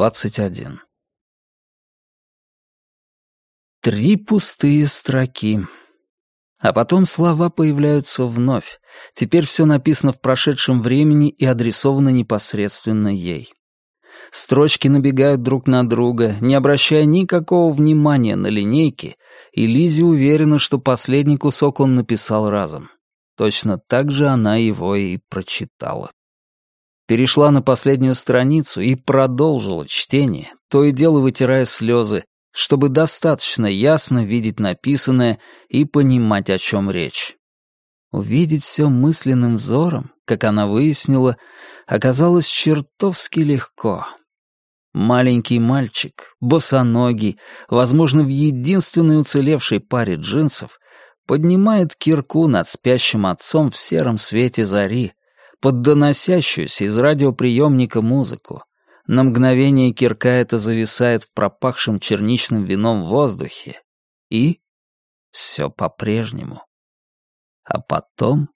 21. Три пустые строки. А потом слова появляются вновь. Теперь все написано в прошедшем времени и адресовано непосредственно ей. Строчки набегают друг на друга, не обращая никакого внимания на линейки, и Лизи уверена, что последний кусок он написал разом. Точно так же она его и прочитала. Перешла на последнюю страницу и продолжила чтение, то и дело вытирая слезы, чтобы достаточно ясно видеть написанное и понимать, о чем речь. Увидеть все мысленным взором, как она выяснила, оказалось чертовски легко. Маленький мальчик, босоногий, возможно, в единственной уцелевшей паре джинсов, поднимает кирку над спящим отцом в сером свете зари, под доносящуюся из радиоприемника музыку, на мгновение кирка эта зависает в пропахшем черничным вином воздухе, и все по-прежнему. А потом